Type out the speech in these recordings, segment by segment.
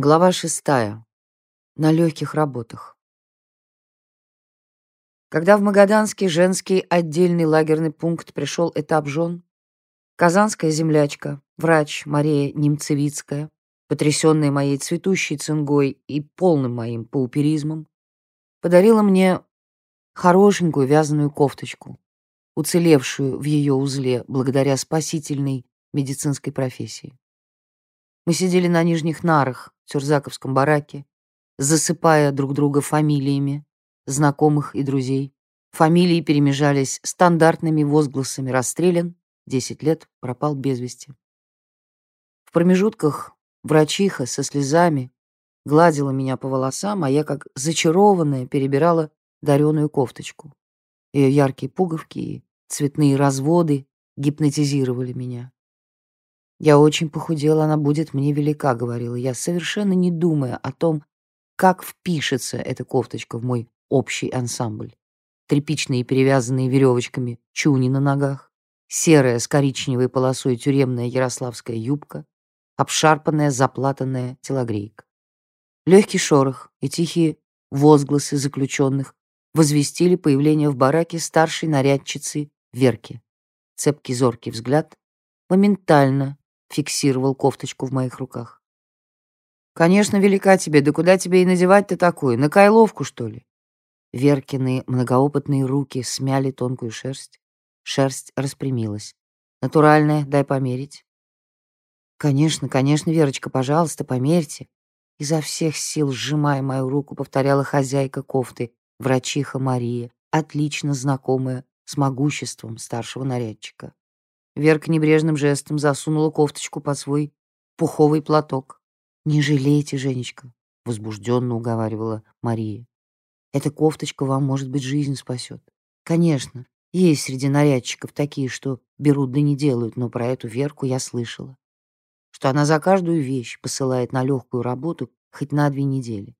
Глава шестая. На легких работах. Когда в Магаданский женский отдельный лагерный пункт пришел этап жен, казанская землячка, врач Мария Немцевицкая, потрясенная моей цветущей цингой и полным моим пауперизмом, подарила мне хорошенькую вязаную кофточку, уцелевшую в ее узле благодаря спасительной медицинской профессии. Мы сидели на нижних нарах в тюрзаковском бараке, засыпая друг друга фамилиями знакомых и друзей. Фамилии перемежались стандартными возгласами «расстрелян», «10 лет», «пропал без вести». В промежутках врачиха со слезами гладила меня по волосам, а я, как зачарованная, перебирала дареную кофточку. Ее яркие пуговки и цветные разводы гипнотизировали меня. «Я очень похудела, она будет мне велика», — говорила я, совершенно не думая о том, как впишется эта кофточка в мой общий ансамбль. Тряпичные, перевязанные веревочками чуни на ногах, серая с коричневой полосой тюремная ярославская юбка, обшарпанная, заплатанная телогрейка. Легкий шорох и тихие возгласы заключенных возвестили появление в бараке старшей нарядчицы Верки. Цепкий зоркий взгляд моментально фиксировал кофточку в моих руках. «Конечно, велика тебе, да куда тебе и надевать-то такую? На кайловку, что ли?» Веркины многоопытные руки смяли тонкую шерсть. Шерсть распрямилась. «Натуральная, дай померить». «Конечно, конечно, Верочка, пожалуйста, померьте». Изо всех сил, сжимая мою руку, повторяла хозяйка кофты, врачиха Мария, отлично знакомая с могуществом старшего нарядчика. Верка небрежным жестом засунула кофточку под свой пуховый платок. «Не жалейте, Женечка», — возбужденно уговаривала Мария. «Эта кофточка вам, может быть, жизнь спасет. Конечно, есть среди нарядчиков такие, что берут да не делают, но про эту Верку я слышала. Что она за каждую вещь посылает на легкую работу хоть на две недели.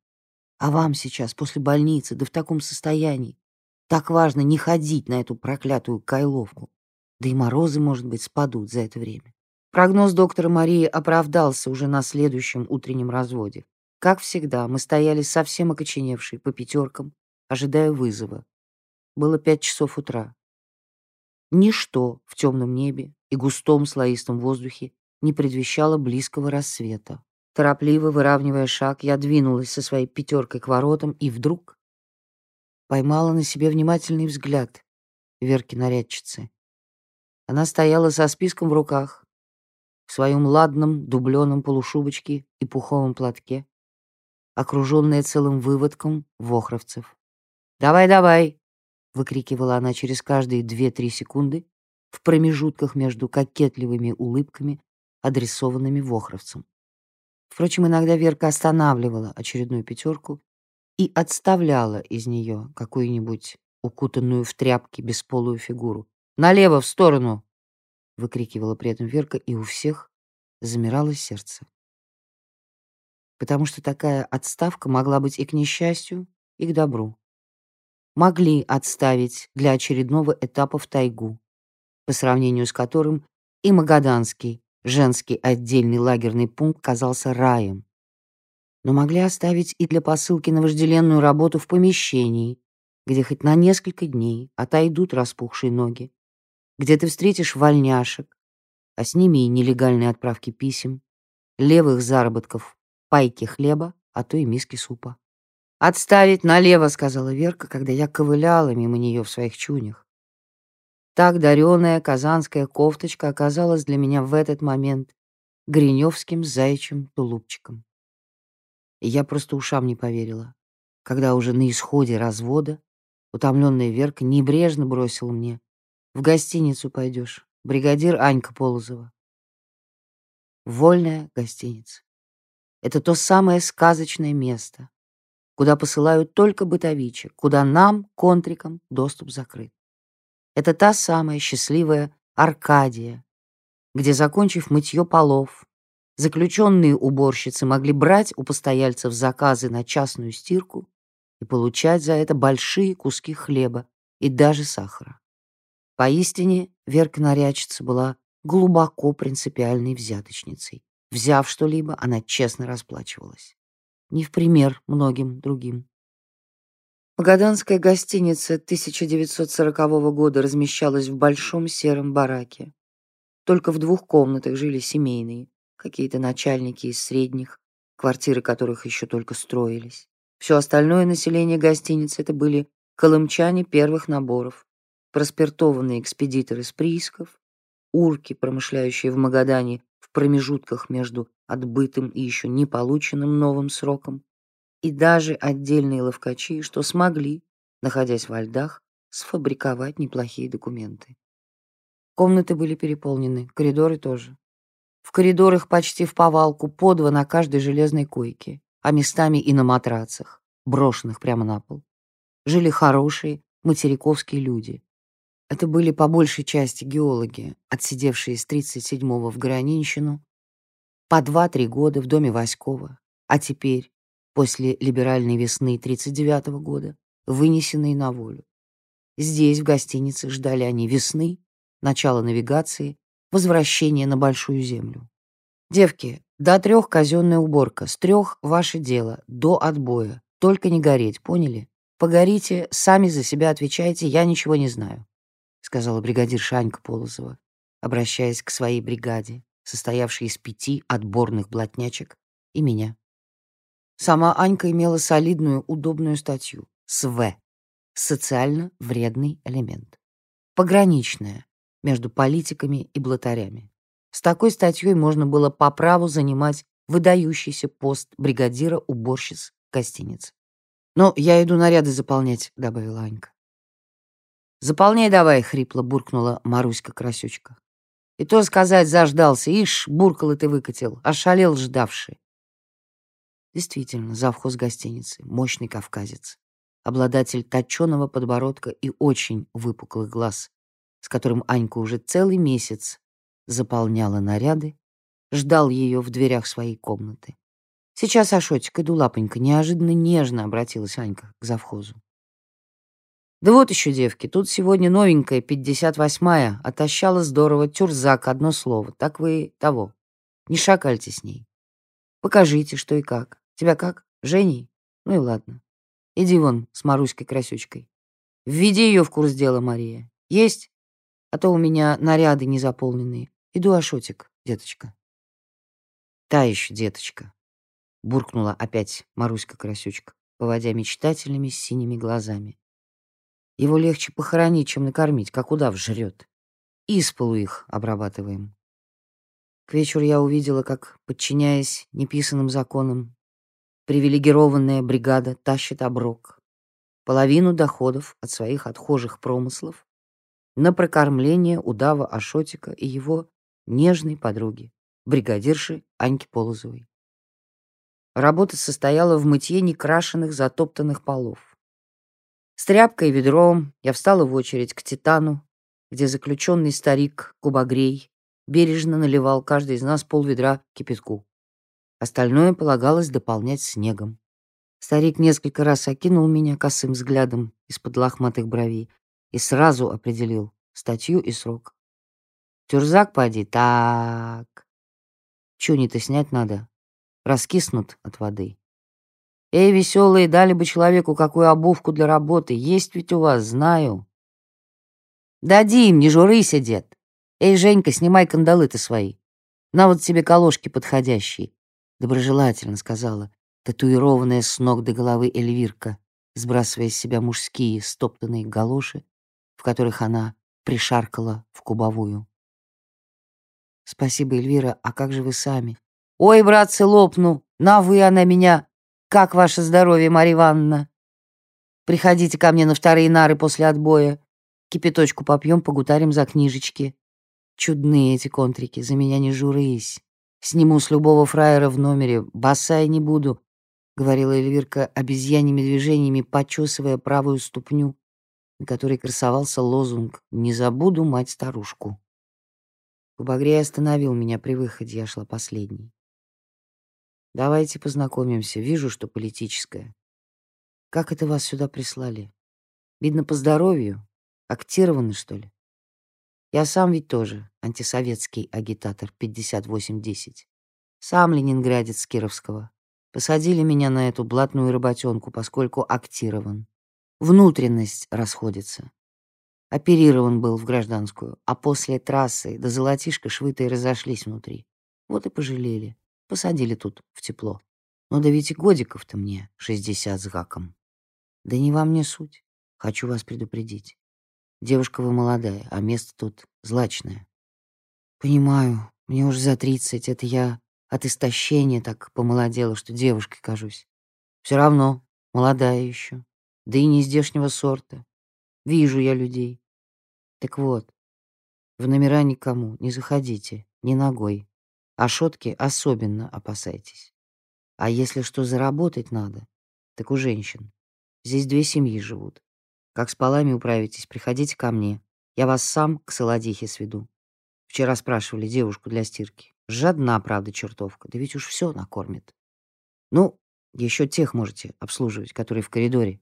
А вам сейчас, после больницы, да в таком состоянии, так важно не ходить на эту проклятую кайловку. Да и морозы, может быть, спадут за это время. Прогноз доктора Марии оправдался уже на следующем утреннем разводе. Как всегда, мы стояли совсем окоченевшие по пятеркам, ожидая вызова. Было пять часов утра. Ничто в темном небе и густом слоистом воздухе не предвещало близкого рассвета. Торопливо выравнивая шаг, я двинулась со своей пятеркой к воротам и вдруг поймала на себе внимательный взгляд Верки нарядчицы. Она стояла со списком в руках, в своем ладном дубленом полушубочке и пуховом платке, окруженная целым выводком вохровцев. «Давай, давай!» — выкрикивала она через каждые две-три секунды в промежутках между кокетливыми улыбками, адресованными вохровцам. Впрочем, иногда Верка останавливала очередную пятерку и отставляла из нее какую-нибудь укутанную в тряпки бесполую фигуру, Налево, в сторону!» — выкрикивала при этом Верка, и у всех замирало сердце. Потому что такая отставка могла быть и к несчастью, и к добру. Могли отставить для очередного этапа в тайгу, по сравнению с которым и Магаданский, женский отдельный лагерный пункт казался раем. Но могли оставить и для посылки на вожделенную работу в помещении, где хоть на несколько дней отойдут распухшие ноги, где ты встретишь вольняшек, а с ними и нелегальные отправки писем, левых заработков, пайки хлеба, а то и миски супа. «Отставить налево», — сказала Верка, когда я ковыляла мимо нее в своих чунях. Так дареная казанская кофточка оказалась для меня в этот момент гриневским заячьим тулупчиком. И я просто ушам не поверила, когда уже на исходе развода утомленная Верка небрежно бросила мне в гостиницу пойдешь. Бригадир Анька Полозова. Вольная гостиница. Это то самое сказочное место, куда посылают только бытовичек, куда нам, контрикам, доступ закрыт. Это та самая счастливая Аркадия, где, закончив мытье полов, заключенные уборщицы могли брать у постояльцев заказы на частную стирку и получать за это большие куски хлеба и даже сахара. Поистине, Верка Нарядчица была глубоко принципиальной взяточницей. Взяв что-либо, она честно расплачивалась. Не в пример многим другим. Магаданская гостиница 1940 года размещалась в большом сером бараке. Только в двух комнатах жили семейные, какие-то начальники из средних, квартиры которых еще только строились. Все остальное население гостиницы это были колымчане первых наборов, проспиртованные экспедиторы с приисков, урки, промышляющие в Магадане в промежутках между отбытым и еще не полученным новым сроком, и даже отдельные ловкачи, что смогли, находясь во льдах, сфабриковать неплохие документы. Комнаты были переполнены, коридоры тоже. В коридорах почти в повалку, по два на каждой железной койке, а местами и на матрацах, брошенных прямо на пол. Жили хорошие материковские люди. Это были по большей части геологи, отсидевшие с 37-го в Гранинщину, по 2-3 года в доме Васькова, а теперь после либеральной весны 1939 года, вынесенные на волю. Здесь, в гостинице, ждали они весны, начала навигации, возвращения на Большую Землю. Девки, до трех казенная уборка, с трех ваше дело, до отбоя. Только не гореть, поняли? Погорите, сами за себя отвечайте, я ничего не знаю, сказала бригадир Шанька Полозова, обращаясь к своей бригаде, состоявшей из пяти отборных блатнячек и меня. Сама Анька имела солидную, удобную статью СВ — социально вредный элемент. Пограничная между политиками и блатарями. С такой статьей можно было по праву занимать выдающийся пост бригадира уборщиц гостиницы. «Но я иду наряды заполнять», — добавила Анька. «Заполняй давай», — хрипло буркнула Маруська-красючка. «И то сказать заждался, ишь, буркал и ты выкатил, ошалел ждавший». Действительно, завхоз гостиницы, мощный кавказец, обладатель точеного подбородка и очень выпуклых глаз, с которым Анька уже целый месяц заполняла наряды, ждал ее в дверях своей комнаты. «Сейчас, Ашотик, иду, лапонька», — неожиданно нежно обратилась Анька к завхозу. «Да вот еще, девки, тут сегодня новенькая, пятьдесят восьмая, отощала здорово, тюрзак, одно слово, так вы того. Не шакальте с ней. Покажите, что и как. Тебя как? Женей? Ну и ладно. Иди вон с Маруськой-красючкой. Введи ее в курс дела, Мария. Есть? А то у меня наряды не заполненные. Иду, Ашотик, деточка. Та еще деточка. Буркнула опять Маруська-красючка, поводя мечтательными синими глазами. Его легче похоронить, чем накормить, как удав жрет. Из полу их обрабатываем. К вечеру я увидела, как, подчиняясь неписанным законам, привилегированная бригада тащит оброк, половину доходов от своих отхожих промыслов на прокормление удава Ашотика и его нежной подруги, бригадирши Аньки Полозовой. Работа состояла в мытье некрашенных затоптанных полов. С тряпкой и ведром я встала в очередь к Титану, где заключенный старик Кубагрей бережно наливал каждый из нас полведра кипятку. Остальное полагалось дополнять снегом. Старик несколько раз окинул меня косым взглядом из-под лохматых бровей и сразу определил статью и срок. «Тюрзак, поди, так. Чуни-то снять надо. Раскиснут от воды. Эй, веселые, дали бы человеку какую обувку для работы. Есть ведь у вас, знаю». «Дадим, не журыся, дед. «Эй, Женька, снимай кандалы-то свои. На вот тебе колошки подходящие», — доброжелательно сказала татуированная с ног до головы Эльвирка, сбрасывая с себя мужские стоптанные галоши, в которых она пришаркала в кубовую. «Спасибо, Эльвира, а как же вы сами?» «Ой, братцы, лопну! На вы она меня! Как ваше здоровье, Марья Ивановна?» «Приходите ко мне на вторые нары после отбоя. Кипяточку попьем, погутарим за книжечки. Чудные эти контрики, за меня не журись. Сниму с любого фраера в номере, босая не буду, — говорила Эльвирка обезьяньими движениями, почесывая правую ступню, на которой красовался лозунг «Не забуду мать-старушку». Кубагрей остановил меня при выходе, я шла последней. «Давайте познакомимся, вижу, что политическое. Как это вас сюда прислали? Видно, по здоровью? Актированы, что ли?» Я сам ведь тоже антисоветский агитатор 5810. Сам ленинградец Кировского. Посадили меня на эту блатную работенку, поскольку актирован. Внутренность расходится. Оперирован был в гражданскую, а после трассы до золотишка швытые разошлись внутри. Вот и пожалели. Посадили тут, в тепло. Но да ведь и годиков-то мне шестьдесят с гаком. Да не вам не суть. Хочу вас предупредить. Девушка вы молодая, а место тут злачное. Понимаю, мне уже за тридцать, это я от истощения так помолодела, что девушкой кажусь. Все равно, молодая еще, да и не здешнего сорта. Вижу я людей. Так вот, в номера никому не заходите, ни ногой. А шотки особенно опасайтесь. А если что заработать надо, так у женщин. Здесь две семьи живут. Как с полами управитесь, приходите ко мне. Я вас сам к Солодихе сведу. Вчера спрашивали девушку для стирки. Жадна, правда, чертовка. Да ведь уж все накормит. Ну, еще тех можете обслуживать, которые в коридоре.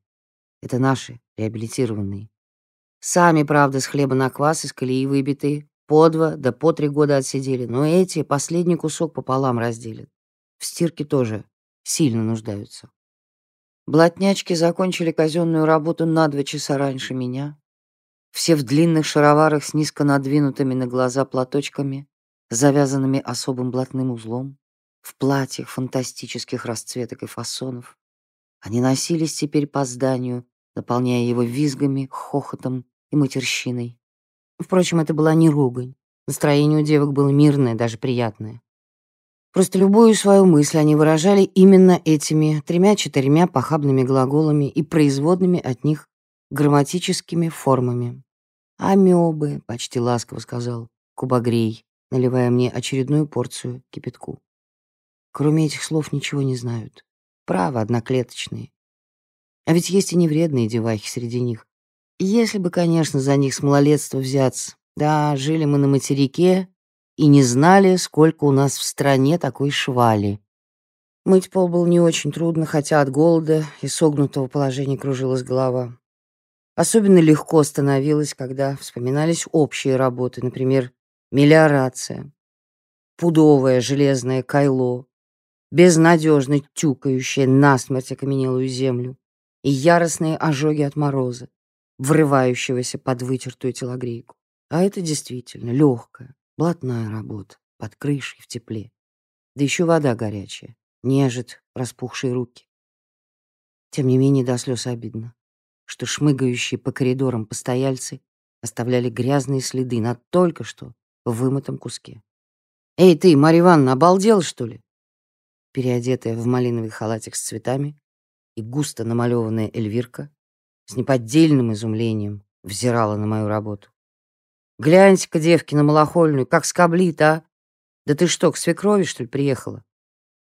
Это наши, реабилитированные. Сами, правда, с хлеба на квас из колеи выбитые. По два, да по три года отсидели. Но эти последний кусок пополам разделят. В стирке тоже сильно нуждаются. Блатнячки закончили казенную работу на два часа раньше меня. Все в длинных шароварах с низко надвинутыми на глаза платочками, завязанными особым блатным узлом, в платьях фантастических расцветок и фасонов. Они носились теперь по зданию, наполняя его визгами, хохотом и матерщиной. Впрочем, это была не ругань. Настроение у девок было мирное, даже приятное. Просто любую свою мысль они выражали именно этими тремя-четырьмя похабными глаголами и производными от них грамматическими формами. «Амебы», — почти ласково сказал Кубагрей, наливая мне очередную порцию кипятку. Кроме этих слов ничего не знают. Право, одноклеточные. А ведь есть и невредные девахи среди них. Если бы, конечно, за них с малолетства взяться. Да, жили мы на материке и не знали, сколько у нас в стране такой швали. Мыть пол было не очень трудно, хотя от голода и согнутого положения кружилась голова. Особенно легко становилось, когда вспоминались общие работы, например, мелиорация, пудовое железное кайло, безнадежно тюкающее насмерть окаменелую землю и яростные ожоги от мороза, врывающегося под вытертую телогрейку. А это действительно легкая, блатная работа, под крышей, в тепле. Да еще вода горячая, нежит распухшие руки. Тем не менее, до слез обидно, что шмыгающие по коридорам постояльцы оставляли грязные следы на только что вымытом куске. «Эй ты, Марья Ивановна, обалдела, что ли?» Переодетая в малиновый халатик с цветами и густо намалеванная Эльвирка с неподдельным изумлением взирала на мою работу. «Гляньте-ка, девки, на малохольную, как скоблит, а! Да ты что, к свекрови, что ли, приехала?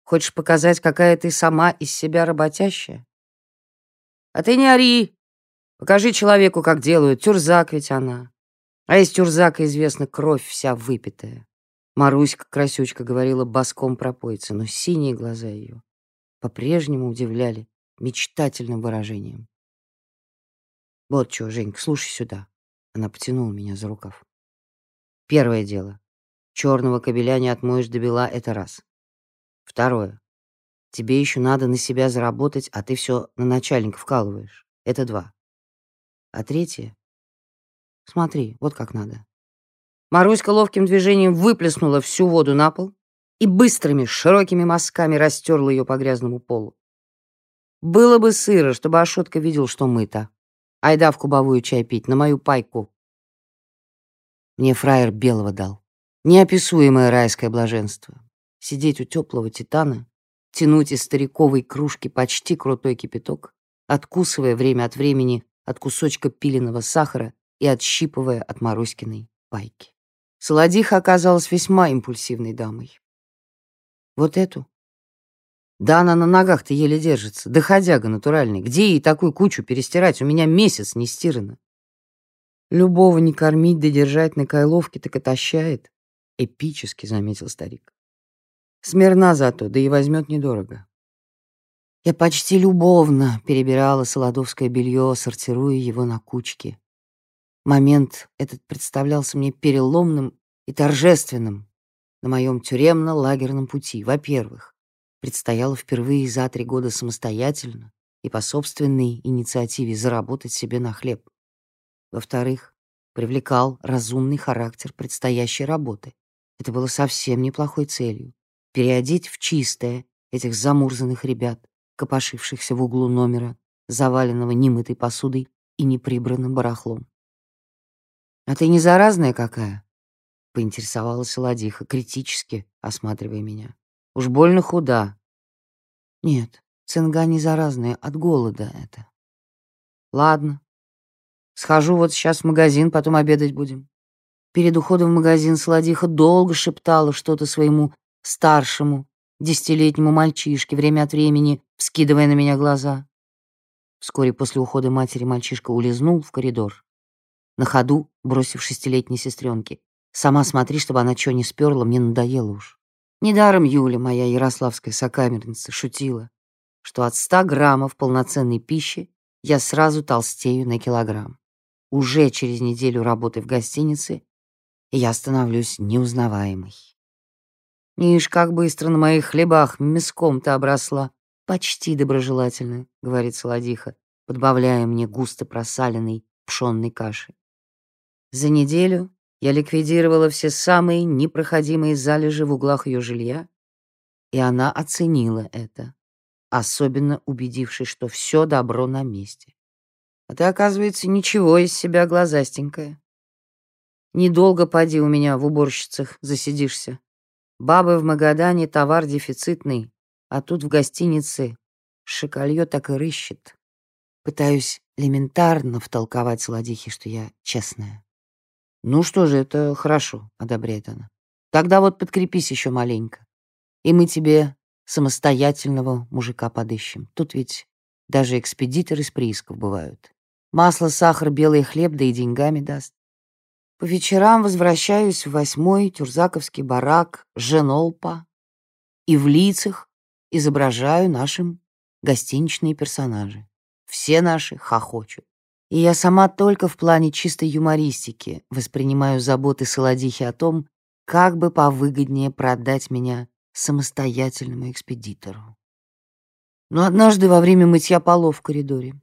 Хочешь показать, какая ты сама из себя работящая? А ты не ори! Покажи человеку, как делают, тюрзак ведь она. А из тюрзака известна кровь вся выпитая. Маруська, красючка, говорила боском пропойца, но синие глаза ее по-прежнему удивляли мечтательным выражением. Вот что, Женька, слушай сюда. Она потянула меня за рукав. Первое дело. Черного кобеля не отмоешь до бела, это раз. Второе. Тебе еще надо на себя заработать, а ты все на начальника вкалываешь. Это два. А третье. Смотри, вот как надо. Маруська ловким движением выплеснула всю воду на пол и быстрыми, широкими мазками растерла ее по грязному полу. Было бы сыро, чтобы Ашотка видел, что мыто. Айда в кубовую чай пить, на мою пайку. Мне фраер белого дал. Неописуемое райское блаженство. Сидеть у теплого титана, тянуть из стариковой кружки почти крутой кипяток, откусывая время от времени от кусочка пиленого сахара и отщипывая от Маруськиной пайки. Солодиха оказалась весьма импульсивной дамой. Вот эту? Да она на ногах-то еле держится. Доходяга натуральный. Где ей такую кучу перестирать? У меня месяц не стирано. Любого не кормить да держать на кайловке так отощает. Эпически, заметил старик. Смирна зато, да и возьмет недорого. Я почти любовно перебирала солодовское белье, сортируя его на кучки. Момент этот представлялся мне переломным и торжественным. на моем тюремно-лагерном пути. Во-первых, предстояло впервые за три года самостоятельно и по собственной инициативе заработать себе на хлеб. Во-вторых, привлекал разумный характер предстоящей работы. Это было совсем неплохой целью — переодеть в чистое этих замурзанных ребят, копошившихся в углу номера, заваленного немытой посудой и неприбранным барахлом. «А ты не заразная какая?» — поинтересовалась Ладиха, критически осматривая меня. «Уж больно худа». «Нет, цинга не заразная, от голода это». «Ладно. Схожу вот сейчас в магазин, потом обедать будем». Перед уходом в магазин Солодиха долго шептала что-то своему старшему, десятилетнему мальчишке, время от времени вскидывая на меня глаза. Вскоре после ухода матери мальчишка улизнул в коридор. На ходу, бросив шестилетней сестренке. «Сама смотри, чтобы она что не сперла, мне надоело уж». Недаром Юля, моя ярославская сокамерница, шутила, что от ста граммов полноценной пищи я сразу толстею на килограмм. Уже через неделю работы в гостинице я становлюсь неузнаваемой. «Ишь, как быстро на моих хлебах мяском-то обросла!» «Почти доброжелательно», — говорит Солодиха, подбавляя мне густо просаленной пшенной каши. За неделю я ликвидировала все самые непроходимые залежи в углах ее жилья, и она оценила это, особенно убедившись, что все добро на месте. А ты, оказывается, ничего из себя глазастенькая. Недолго поди у меня в уборщицах засидишься. Бабы в Магадане товар дефицитный, а тут в гостинице шикалье так и рыщет. Пытаюсь элементарно втолковать Сладихе, что я честная. «Ну что же, это хорошо», — одобряет она. «Тогда вот подкрепись еще маленько, и мы тебе самостоятельного мужика подыщем. Тут ведь даже экспедиторы из приисков бывают. Масло, сахар, белый хлеб, да и деньгами даст. По вечерам возвращаюсь в восьмой тюрзаковский барак Женолпа и в лицах изображаю нашим гостиничные персонажи. Все наши хохочут. И я сама только в плане чистой юмористики воспринимаю заботы Солодихи о том, как бы повыгоднее продать меня самостоятельному экспедитору. Но однажды во время мытья полов в коридоре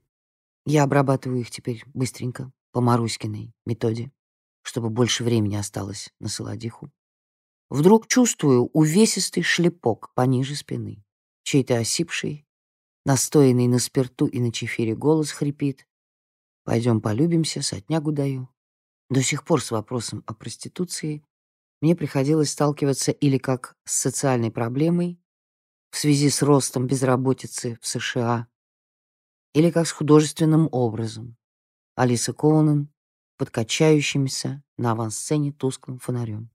я обрабатываю их теперь быстренько, по Маруськиной методе чтобы больше времени осталось на солодиху. Вдруг чувствую увесистый шлепок пониже спины. Чей-то осипший, настоянный на спирту и на чефире голос хрипит. «Пойдем полюбимся, сотнягу даю». До сих пор с вопросом о проституции мне приходилось сталкиваться или как с социальной проблемой в связи с ростом безработицы в США, или как с художественным образом. Алиса Коунен под качающимся на авансцене тусклым фонарем.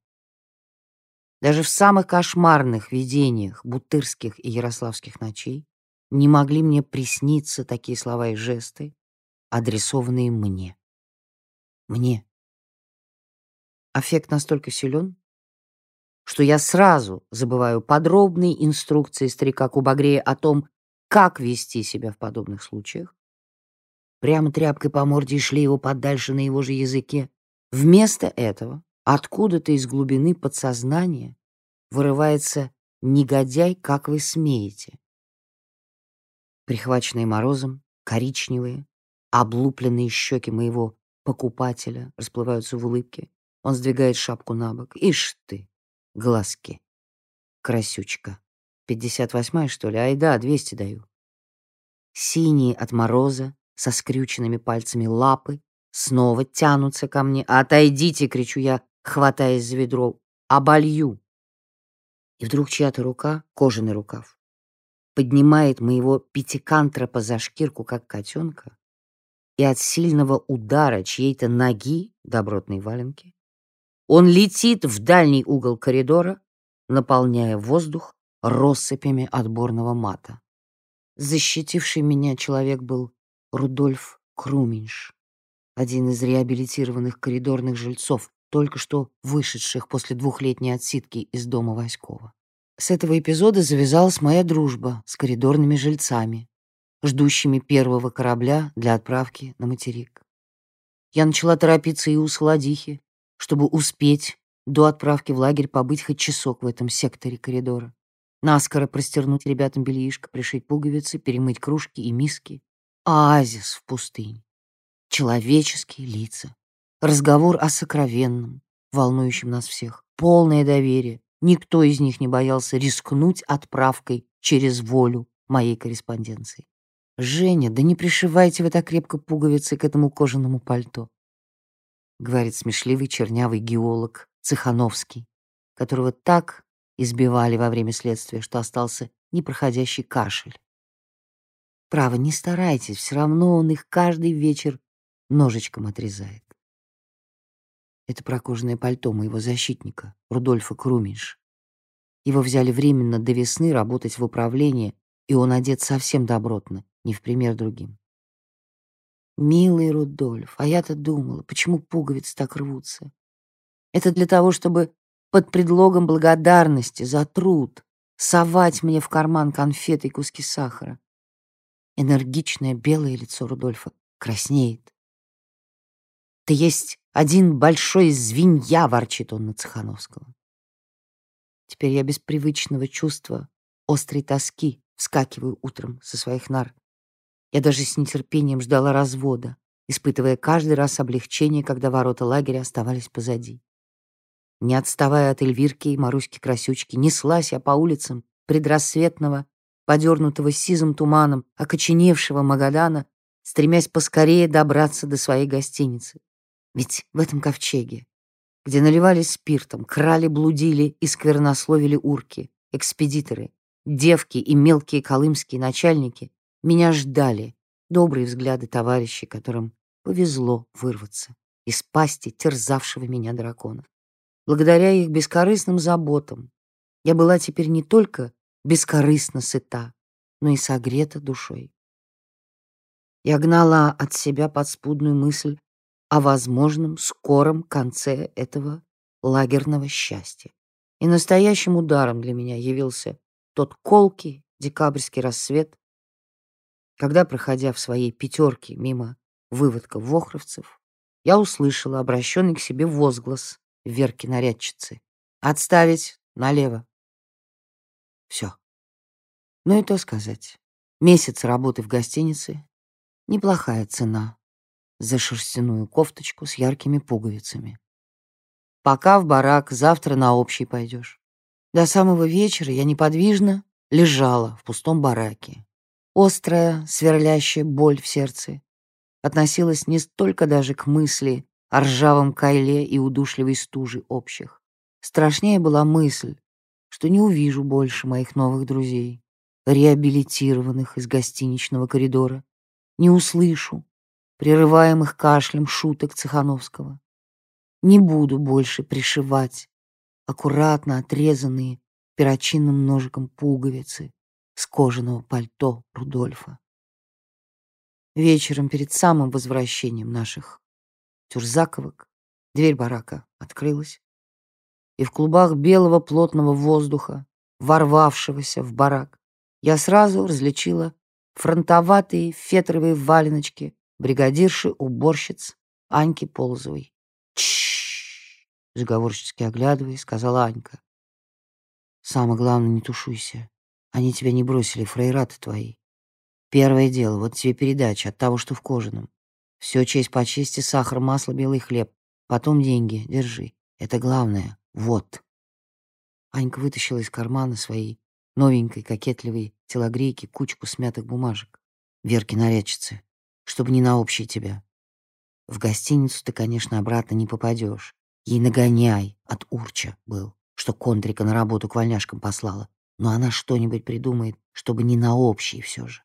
Даже в самых кошмарных видениях бутырских и ярославских ночей не могли мне присниться такие слова и жесты, адресованные мне. Мне. Аффект настолько силен, что я сразу забываю подробные инструкции старика Кубагрея о том, как вести себя в подобных случаях, прямо тряпкой по морде и шли его подальше на его же языке. Вместо этого откуда-то из глубины подсознания вырывается «негодяй, как вы смеете». Прихваченные морозом, коричневые, облупленные щеки моего покупателя расплываются в улыбке. Он сдвигает шапку на бок. Ишь ты, глазки. Красючка. Пятьдесят восьмая, что ли? Ай да, двести даю. Синие от мороза, со скрюченными пальцами лапы, снова тянутся ко мне. «Отойдите!» — кричу я, хватаясь за ведро. «Оболью!» И вдруг чья-то рука, кожаный рукав, поднимает моего пятикантропа за шкирку, как котенка, и от сильного удара чьей-то ноги, добротной валенки, он летит в дальний угол коридора, наполняя воздух россыпями отборного мата. Защитивший меня человек был Рудольф Круминш, один из реабилитированных коридорных жильцов, только что вышедших после двухлетней отсидки из дома Васькова. С этого эпизода завязалась моя дружба с коридорными жильцами, ждущими первого корабля для отправки на материк. Я начала торопиться и у Сладихи, чтобы успеть до отправки в лагерь побыть хоть часок в этом секторе коридора. Наскоро простернуть ребятам бельишко, пришить пуговицы, перемыть кружки и миски. Оазис в пустыне. Человеческие лица. Разговор о сокровенном, волнующем нас всех. Полное доверие. Никто из них не боялся рискнуть отправкой через волю моей корреспонденции. «Женя, да не пришивайте вы так крепко пуговицы к этому кожаному пальто», говорит смешливый чернявый геолог Цехановский, которого так избивали во время следствия, что остался непроходящий кашель. Право, не старайтесь, все равно он их каждый вечер ножичком отрезает. Это прокожное пальто моего защитника, Рудольфа Круминш. Его взяли временно до весны работать в управлении, и он одет совсем добротно, не в пример другим. Милый Рудольф, а я-то думала, почему пуговицы так рвутся. Это для того, чтобы под предлогом благодарности за труд совать мне в карман конфеты и куски сахара. Энергичное белое лицо Рудольфа краснеет. «Ты есть один большой звенья!» — ворчит он на Цехановского. Теперь я без привычного чувства острой тоски вскакиваю утром со своих нар. Я даже с нетерпением ждала развода, испытывая каждый раз облегчение, когда ворота лагеря оставались позади. Не отставая от Эльвирки и Маруськи-красючки, неслась я по улицам предрассветного, подернутого сизым туманом, окоченевшего Магадана, стремясь поскорее добраться до своей гостиницы. Ведь в этом ковчеге, где наливались спиртом, крали, блудили и сквернословили урки, экспедиторы, девки и мелкие колымские начальники, меня ждали добрые взгляды товарищей, которым повезло вырваться из пасти терзавшего меня дракона. Благодаря их бескорыстным заботам я была теперь не только бескорыстно сыта, но и согрета душой. Я гнала от себя подспудную мысль о возможном скором конце этого лагерного счастья. И настоящим ударом для меня явился тот колкий декабрьский рассвет, когда, проходя в своей пятерке мимо выводка вохровцев, я услышала обращенный к себе возглас Верки нарядчицы. Отставить налево. Все. Ну и то сказать. Месяц работы в гостинице — неплохая цена за шерстяную кофточку с яркими пуговицами. Пока в барак, завтра на общий пойдешь. До самого вечера я неподвижно лежала в пустом бараке. Острая, сверлящая боль в сердце относилась не столько даже к мысли о ржавом кайле и удушливой стуже общих. Страшнее была мысль, что не увижу больше моих новых друзей, реабилитированных из гостиничного коридора, не услышу прерываемых кашлем шуток Цехановского. Не буду больше пришивать аккуратно отрезанные перочинным ножиком пуговицы с кожаного пальто Рудольфа. Вечером перед самым возвращением наших тюрзаковок, дверь барака открылась, и в клубах белого плотного воздуха, ворвавшегося в барак, я сразу различила фронтоватые фетровые валеночки бригадирши уборщиц Аньки Ползовой. «Чш!» — заговорчески оглядываясь, сказала Анька. «Самое главное, не тушуйся. Они тебя не бросили, фрейраты твои. Первое дело, вот тебе передача от того, что в кожаном. Все честь по чести, сахар, масло, белый хлеб. Потом деньги, держи. Это главное. Вот. Анька вытащила из кармана своей новенькой кокетливой телогрейки кучку смятых бумажек. Верки нарядчицы, чтобы не на общий тебя. В гостиницу ты, конечно, обратно не попадешь. Ей нагоняй от урча был, что контрика на работу к вольняшкам послала. Но она что-нибудь придумает, чтобы не на общий все же.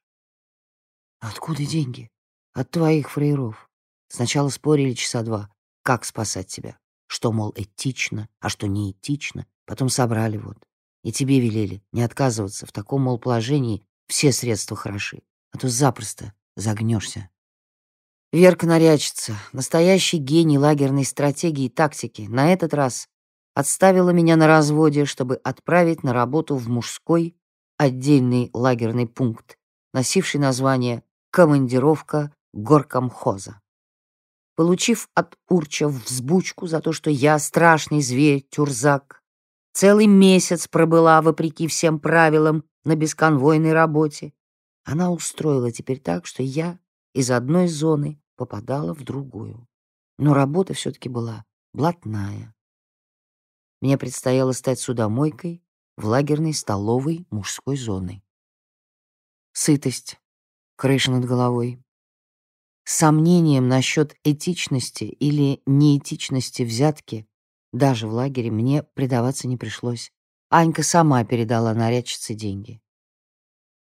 Откуда деньги? От твоих фрейров. Сначала спорили часа два, как спасать тебя. Что, мол, этично, а что не этично. Потом собрали вот. И тебе велели не отказываться. В таком, мол, положении все средства хороши. А то запросто загнешься. Верка нарячится. Настоящий гений лагерной стратегии и тактики. На этот раз отставила меня на разводе, чтобы отправить на работу в мужской отдельный лагерный пункт, носивший название «Командировка горкомхоза. получив от Урча взбучку за то, что я страшный зверь, тюрзак, целый месяц пробыла, вопреки всем правилам, на бесконвойной работе, она устроила теперь так, что я из одной зоны попадала в другую. Но работа все-таки была блатная. Мне предстояло стать судомойкой в лагерной столовой мужской зоны. Сытость, крыша над головой. Сомнением насчет этичности или неэтичности взятки даже в лагере мне предаваться не пришлось. Анька сама передала нарядчице деньги.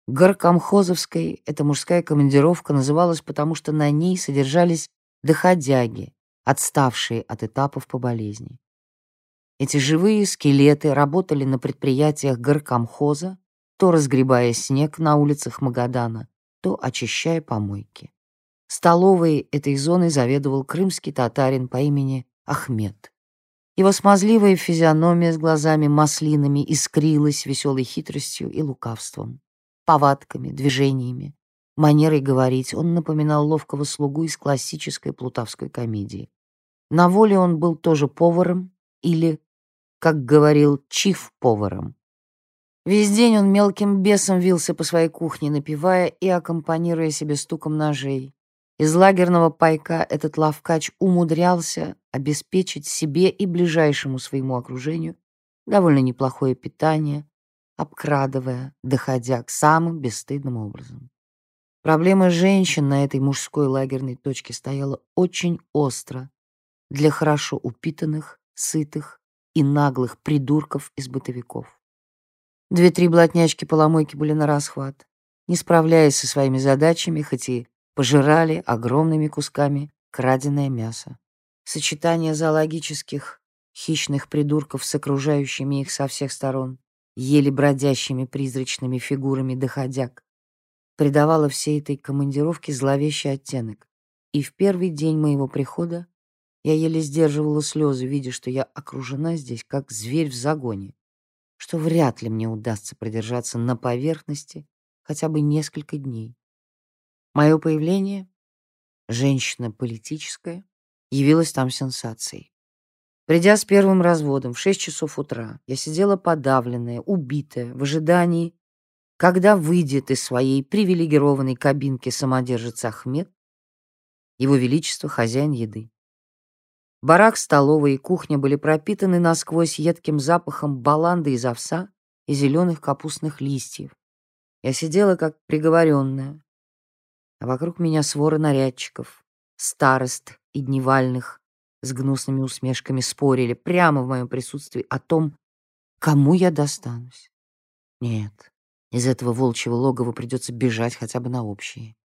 Горкомхозовской эта мужская командировка называлась потому, что на ней содержались доходяги, отставшие от этапов по болезни. Эти живые скелеты работали на предприятиях горкомхоза, то разгребая снег на улицах Магадана, то очищая помойки. Столовой этой зоны заведовал крымский татарин по имени Ахмед. Его смазливая физиономия с глазами-маслинами искрилась веселой хитростью и лукавством повадками, движениями, манерой говорить он напоминал ловкого слугу из классической плутовской комедии. На воле он был тоже поваром или, как говорил, чиф-поваром. Весь день он мелким бесом вился по своей кухне, напевая и аккомпанируя себе стуком ножей. Из лагерного пайка этот лавкач умудрялся обеспечить себе и ближайшему своему окружению довольно неплохое питание, обкрадывая, доходя к самым бесстыдным образом. Проблема женщин на этой мужской лагерной точке стояла очень остро для хорошо упитанных, сытых и наглых придурков из бытовиков. Две-три блатнячки-поломойки были на расхват, не справляясь со своими задачами, хоть и пожирали огромными кусками краденое мясо. Сочетание зоологических хищных придурков с окружающими их со всех сторон еле бродящими призрачными фигурами доходяг, придавала всей этой командировке зловещий оттенок. И в первый день моего прихода я еле сдерживала слезы, видя, что я окружена здесь, как зверь в загоне, что вряд ли мне удастся продержаться на поверхности хотя бы несколько дней. Мое появление, женщина политическая, явилась там сенсацией. Придя с первым разводом в шесть часов утра, я сидела подавленная, убитая, в ожидании, когда выйдет из своей привилегированной кабинки самодержец Ахмед, его величество хозяин еды. Барак, столовая и кухня были пропитаны насквозь едким запахом баланды из овса и зеленых капустных листьев. Я сидела как приговоренная, а вокруг меня своры нарядчиков, старост и дневальных, с гнусными усмешками спорили прямо в моем присутствии о том, кому я достанусь. Нет, из этого волчьего логова придется бежать хотя бы на общие.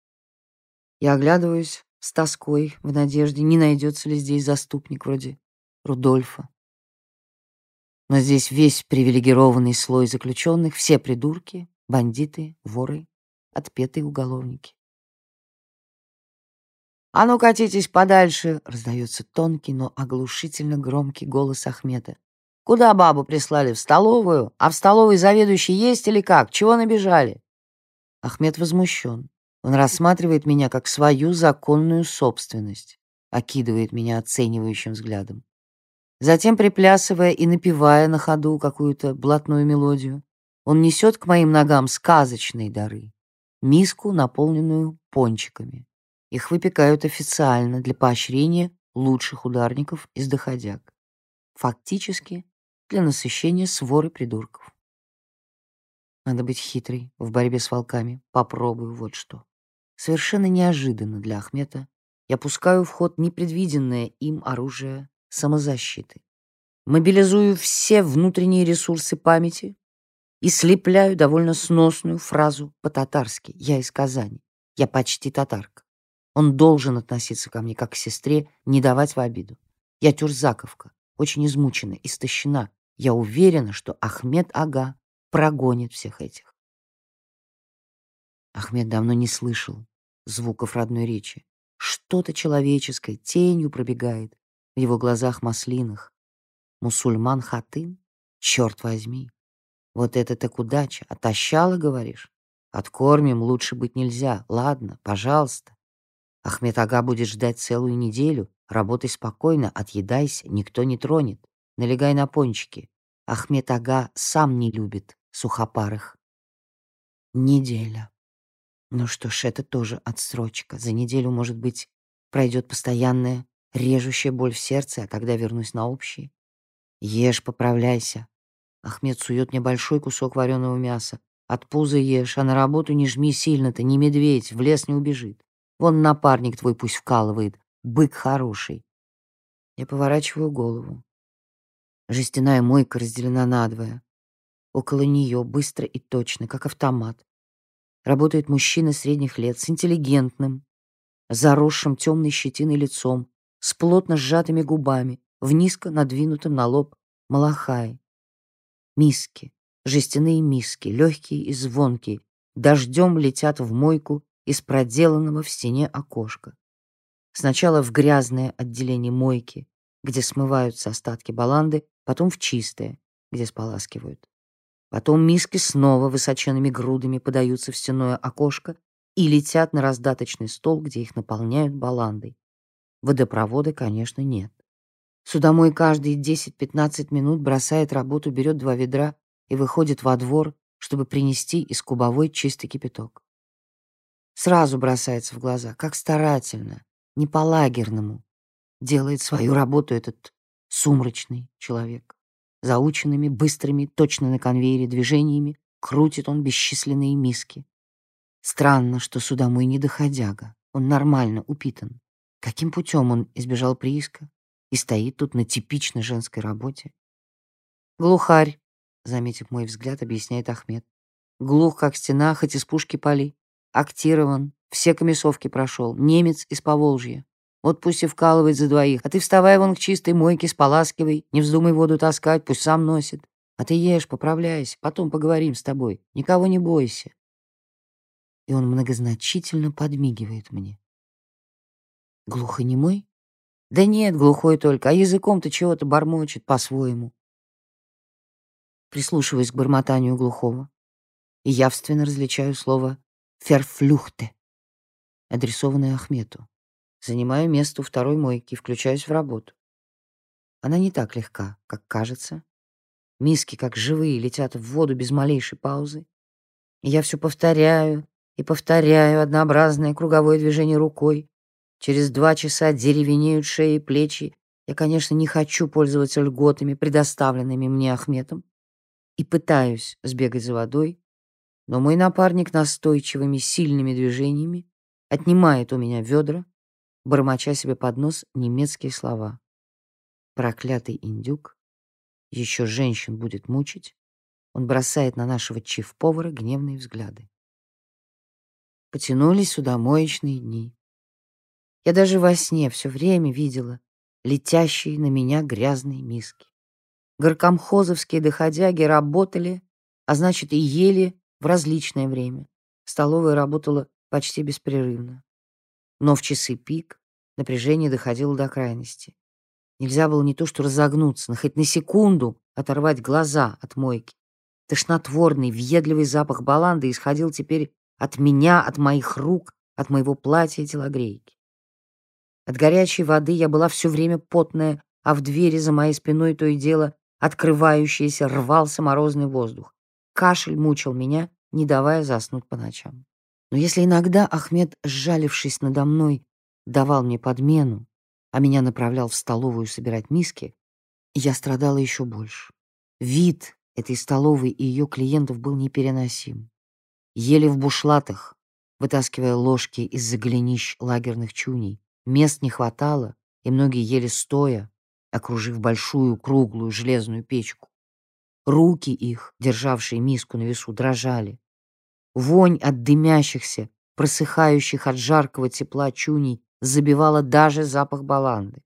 Я оглядываюсь с тоской, в надежде, не найдется ли здесь заступник вроде Рудольфа. Но здесь весь привилегированный слой заключенных, все придурки, бандиты, воры, отпетые уголовники. «А ну, катитесь подальше!» — раздается тонкий, но оглушительно громкий голос Ахмета. «Куда бабу прислали? В столовую? А в столовой заведующий есть или как? Чего набежали?» Ахмед возмущен. Он рассматривает меня как свою законную собственность, окидывает меня оценивающим взглядом. Затем, приплясывая и напевая на ходу какую-то блатную мелодию, он несет к моим ногам сказочные дары, миску, наполненную пончиками. Их выпекают официально для поощрения лучших ударников из доходяг. Фактически для насыщения своры придурков. Надо быть хитрой в борьбе с волками. Попробую вот что. Совершенно неожиданно для Ахмета я пускаю в ход непредвиденное им оружие самозащиты. Мобилизую все внутренние ресурсы памяти и слепляю довольно сносную фразу по-татарски. Я из Казани. Я почти татарка. Он должен относиться ко мне как к сестре, не давать в обиду. Я тюрзаковка, очень измучена, истощена. Я уверена, что Ахмед Ага прогонит всех этих. Ахмед давно не слышал звуков родной речи. Что-то человеческое тенью пробегает в его глазах маслинах. Мусульман Хатын? Черт возьми! Вот это так удача! Отощала, говоришь? Откормим, лучше быть нельзя. Ладно, пожалуйста. Ахмед Ага будет ждать целую неделю. Работай спокойно, отъедайся, никто не тронет. Налегай на пончики. Ахмед Ага сам не любит сухопарых. Неделя. Ну что ж, это тоже отсрочка. За неделю, может быть, пройдет постоянная режущая боль в сердце, а когда вернусь на общий? Ешь, поправляйся. Ахмед сует мне большой кусок вареного мяса. От пуза ешь, а на работу не жми сильно-то, не медведь, в лес не убежит. Вон напарник твой пусть вкалывает, бык хороший. Я поворачиваю голову. Жестяная мойка разделена надвое. Около нее быстро и точно, как автомат. Работает мужчина средних лет с интеллигентным, заросшим темной щетиной лицом, с плотно сжатыми губами, в низко надвинутом на лоб малахай. Миски, жестяные миски, легкие и звонкие, дождем летят в мойку из проделанного в стене окошка. Сначала в грязное отделение мойки, где смываются остатки баланды, потом в чистое, где споласкивают. Потом миски снова высоченными грудами подаются в стенное окошко и летят на раздаточный стол, где их наполняют баландой. Водопровода, конечно, нет. Судомой каждые 10-15 минут бросает работу, берет два ведра и выходит во двор, чтобы принести из кубовой чистый кипяток. Сразу бросается в глаза, как старательно, не по-лагерному, делает свою работу этот сумрачный человек. Заученными, быстрыми, точно на конвейере движениями крутит он бесчисленные миски. Странно, что судомой не доходяга. Он нормально упитан. Каким путем он избежал прииска и стоит тут на типичной женской работе? Глухарь, заметив мой взгляд, объясняет Ахмед. Глух, как стена, хоть из пушки пали. Актирован, все комиссовки прошел, немец из Поволжья. Вот пусть и вкалывает за двоих, а ты вставай вон к чистой мойке, споласкивай, не вздумай воду таскать, пусть сам носит. А ты ешь, поправляйся, потом поговорим с тобой, никого не бойся. И он многозначительно подмигивает мне. Глухонемой? Да нет, глухой только, а языком-то чего-то бормочет по-своему. Прислушиваясь к бормотанию глухого, и явственно различаю слово «ферфлюхте», адресованное Ахмету. Занимаю место у второй мойки, включаюсь в работу. Она не так легка, как кажется. Миски, как живые, летят в воду без малейшей паузы. И я все повторяю и повторяю однообразное круговое движение рукой. Через два часа деревенеют шеи и плечи. Я, конечно, не хочу пользоваться льготами, предоставленными мне Ахметом, и пытаюсь сбегать за водой, но мой напарник настойчивыми, сильными движениями отнимает у меня ведра, бормоча себе под нос немецкие слова. Проклятый индюк еще женщин будет мучить. Он бросает на нашего чиф-повара гневные взгляды. Потянулись сюда моечные дни. Я даже во сне все время видела летящие на меня грязные миски. Горкомхозовские доходяги работали, а значит и ели в различное время. Столовая работала почти беспрерывно. Но в часы пик напряжение доходило до крайности. Нельзя было не то что разогнуться, но хоть на секунду оторвать глаза от мойки. Тошнотворный, въедливый запах баланды исходил теперь от меня, от моих рук, от моего платья и телогрейки. От горячей воды я была все время потная, а в двери за моей спиной то и дело открывающийся рвался морозный воздух. Кашель мучил меня, не давая заснуть по ночам. Но если иногда Ахмед, сжалившись надо мной, давал мне подмену, а меня направлял в столовую собирать миски, я страдала еще больше. Вид этой столовой и ее клиентов был непереносим. Ели в бушлатах, вытаскивая ложки из-за лагерных чуней. Мест не хватало, и многие ели стоя, окружив большую круглую железную печку. Руки их, державшие миску на весу, дрожали. Вонь от дымящихся, просыхающих от жаркого тепла чуней забивала даже запах баланды.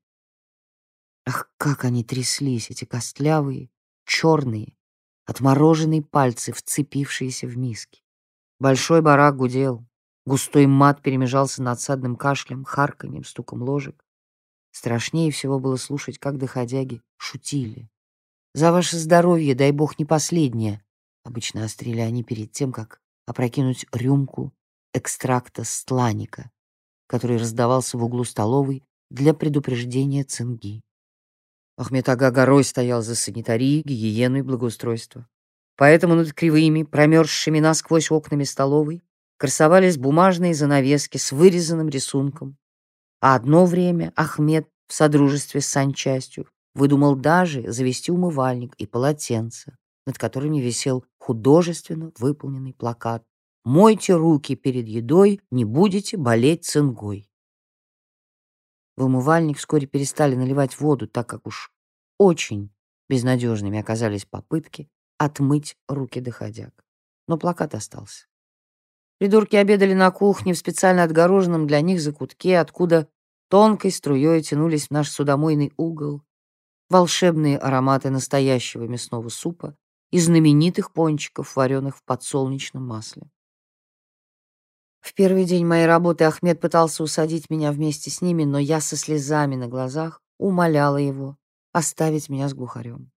Ах, как они тряслись, эти костлявые, черные, отмороженные пальцы, вцепившиеся в миски. Большой барак гудел. Густой мат перемежался надсадным кашлем, харканьем, стуком ложек. Страшнее всего было слушать, как доходяги шутили. «За ваше здоровье, дай бог, не последнее!» Обычно острели они перед тем, как опрокинуть рюмку экстракта стланика. который раздавался в углу столовой для предупреждения цинги. Ахмед Ага горой стоял за санитарией, гигиену и благоустройство. Поэтому над кривыми, промерзшими насквозь окнами столовой красовались бумажные занавески с вырезанным рисунком. А одно время Ахмед в содружестве с санчастью выдумал даже завести умывальник и полотенце, над которыми висел художественно выполненный плакат «Мойте руки перед едой, не будете болеть цингой». В умывальник вскоре перестали наливать воду, так как уж очень безнадежными оказались попытки отмыть руки доходяг. Но плакат остался. Придурки обедали на кухне в специально отгороженном для них закутке, откуда тонкой струей тянулись в наш судомойный угол волшебные ароматы настоящего мясного супа и знаменитых пончиков, вареных в подсолнечном масле. В первый день моей работы Ахмед пытался усадить меня вместе с ними, но я со слезами на глазах умоляла его оставить меня с глухарем.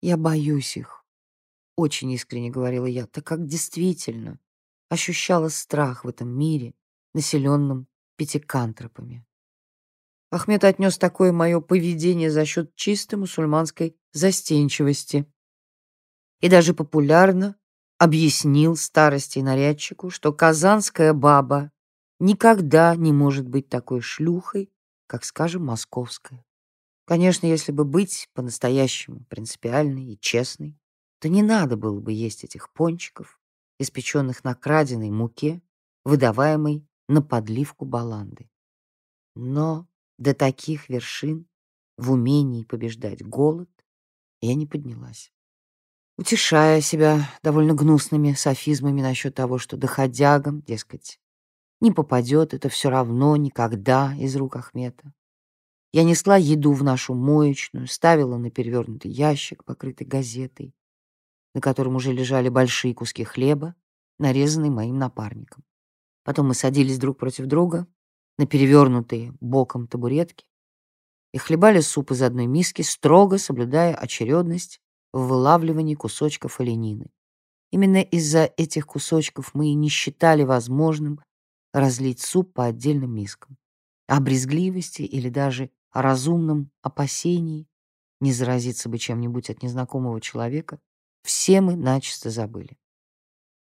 «Я боюсь их», — очень искренне говорила я, так как действительно ощущала страх в этом мире, населенном пятикантропами. Ахмед отнес такое мое поведение за счет чистой мусульманской застенчивости и даже популярно объяснил старости нарядчику, что казанская баба никогда не может быть такой шлюхой, как, скажем, московская. Конечно, если бы быть по-настоящему принципиальной и честной, то не надо было бы есть этих пончиков, испеченных на краденой муке, выдаваемой на подливку баланды. Но до таких вершин в умении побеждать голод я не поднялась. Утешая себя довольно гнусными софизмами насчет того, что доходягам, дескать, не попадет это все равно никогда из рук Ахмета. Я несла еду в нашу моечную, ставила на перевернутый ящик, покрытый газетой, на котором уже лежали большие куски хлеба, нарезанные моим напарником. Потом мы садились друг против друга на перевернутые боком табуретки и хлебали суп из одной миски, строго соблюдая очередность в вылавливании кусочков оленины. Именно из-за этих кусочков мы и не считали возможным разлить суп по отдельным мискам. О брезгливости или даже о разумном опасении не заразиться бы чем-нибудь от незнакомого человека, все мы начисто забыли.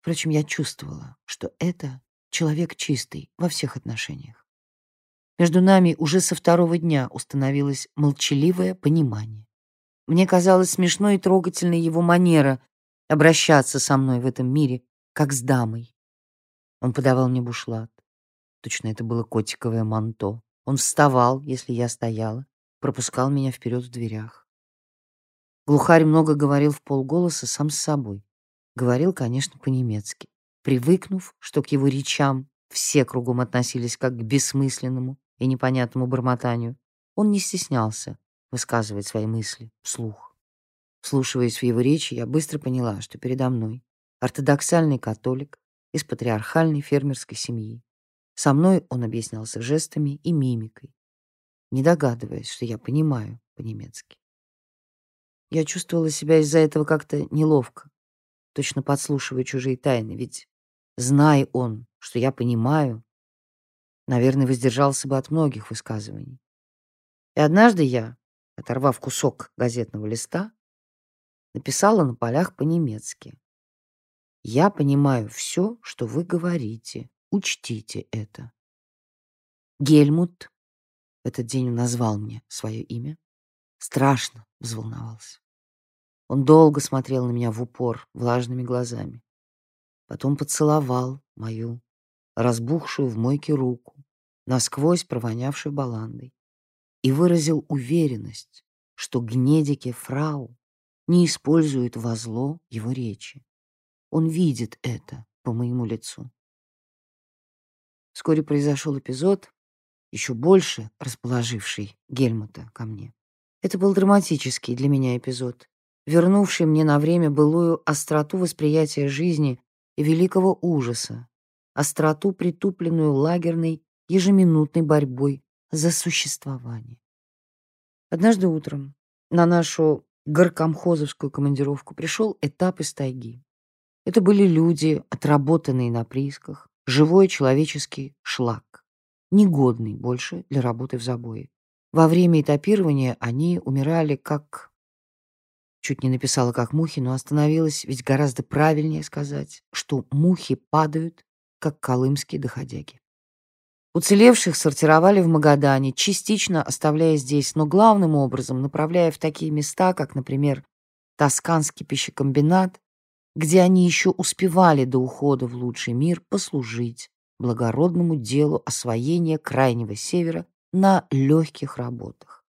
Впрочем, я чувствовала, что это человек чистый во всех отношениях. Между нами уже со второго дня установилось молчаливое понимание. Мне казалось смешной и трогательной его манера обращаться со мной в этом мире, как с дамой. Он подавал мне бушлат. Точно это было котиковое манто. Он вставал, если я стояла, пропускал меня вперед в дверях. Глухарь много говорил в полголоса сам с собой. Говорил, конечно, по-немецки. Привыкнув, что к его речам все кругом относились как к бессмысленному и непонятному бормотанию, он не стеснялся высказывать свои мысли вслух. Вслушиваясь в его речи, я быстро поняла, что передо мной ортодоксальный католик из патриархальной фермерской семьи, со мной он объяснялся жестами и мимикой, не догадываясь, что я понимаю по-немецки. Я чувствовала себя из-за этого как-то неловко, точно подслушивая чужие тайны, ведь, зная он, что я понимаю, наверное, воздержался бы от многих высказываний. И однажды я, оторвав кусок газетного листа, написала на полях по-немецки. «Я понимаю все, что вы говорите. Учтите это. Гельмут в этот день назвал мне свое имя. Страшно взволновался. Он долго смотрел на меня в упор влажными глазами. Потом поцеловал мою разбухшую в мойке руку, насквозь провонявшую баландой, и выразил уверенность, что гнедике фрау не использует во зло его речи. Он видит это по моему лицу. Вскоре произошел эпизод, еще больше расположивший Гельмута ко мне. Это был драматический для меня эпизод, вернувший мне на время былую остроту восприятия жизни и великого ужаса, остроту, притупленную лагерной ежеминутной борьбой за существование. Однажды утром на нашу горкомхозовскую командировку пришел этап из тайги. Это были люди, отработанные на приисках, живой человеческий шлак. негодный больше для работы в забое. Во время этапирования они умирали как... Чуть не написала как мухи, но остановилась, ведь гораздо правильнее сказать, что мухи падают, как колымские доходяги. Уцелевших сортировали в Магадане, частично оставляя здесь, но главным образом направляя в такие места, как, например, Тосканский пищекомбинат, где они еще успевали до ухода в лучший мир послужить благородному делу освоения Крайнего Севера на легких работах.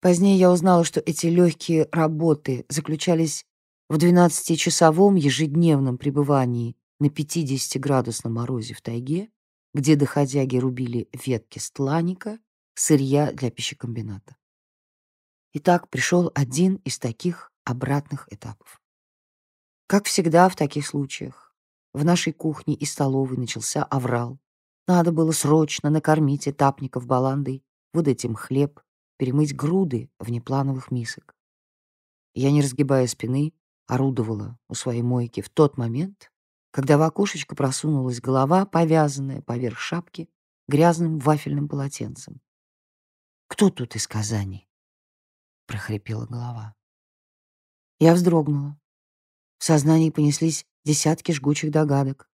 Позднее я узнала, что эти легкие работы заключались в 12-часовом ежедневном пребывании на 50-градусном морозе в тайге, где доходяги рубили ветки стланника, сырья для пищекомбината. Итак, пришел один из таких обратных этапов. Как всегда в таких случаях, в нашей кухне и столовой начался аврал. Надо было срочно накормить этапников баландой, вот этим хлеб, перемыть груды внеплановых мисок. Я, не разгибая спины, орудовала у своей мойки в тот момент, когда в окошечко просунулась голова, повязанная поверх шапки грязным вафельным полотенцем. «Кто тут из Казани?» — прохрипела голова. Я вздрогнула. В сознании понеслись десятки жгучих догадок.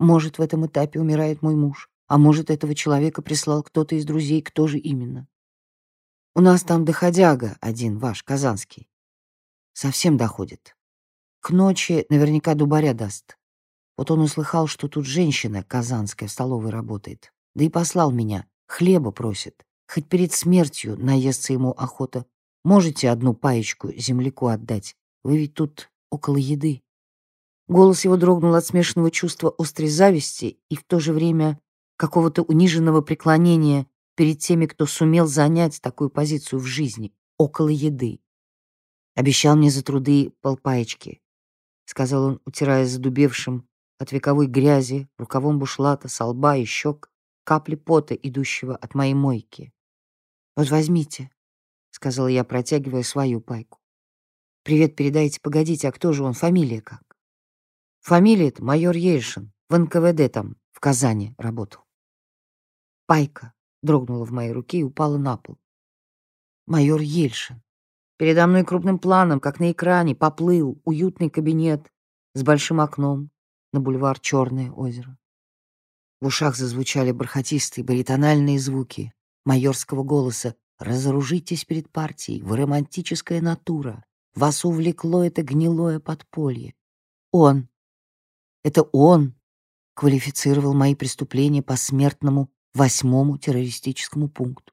Может, в этом этапе умирает мой муж, а может, этого человека прислал кто-то из друзей, кто же именно. У нас там доходяга один ваш, казанский. Совсем доходит. К ночи наверняка дубаря даст. Вот он услыхал, что тут женщина казанская в столовой работает. Да и послал меня. Хлеба просит. Хоть перед смертью наестся ему охота. Можете одну паечку земляку отдать? Вы ведь тут около еды. Голос его дрогнул от смешанного чувства острой зависти и в то же время какого-то униженного преклонения перед теми, кто сумел занять такую позицию в жизни, около еды. Обещал мне за труды полпаечки, сказал он, утирая задубевшим от вековой грязи, рукавом бушлата, со лба и щек, капли пота, идущего от моей мойки. «Вот возьмите», — сказала я, протягивая свою пайку. «Привет передайте, погодите, а кто же он, фамилия как?» «Фамилия-то майор Ельшин, в НКВД там, в Казани работал». Пайка дрогнула в моей руке и упала на пол. Майор Ельшин. Передо мной крупным планом, как на экране, поплыл уютный кабинет с большим окном, на бульвар Черное озеро. В ушах зазвучали бархатистые баритональные звуки майорского голоса «Разоружитесь перед партией, вы романтическая натура, вас увлекло это гнилое подполье». Он, это он квалифицировал мои преступления по смертному восьмому террористическому пункту.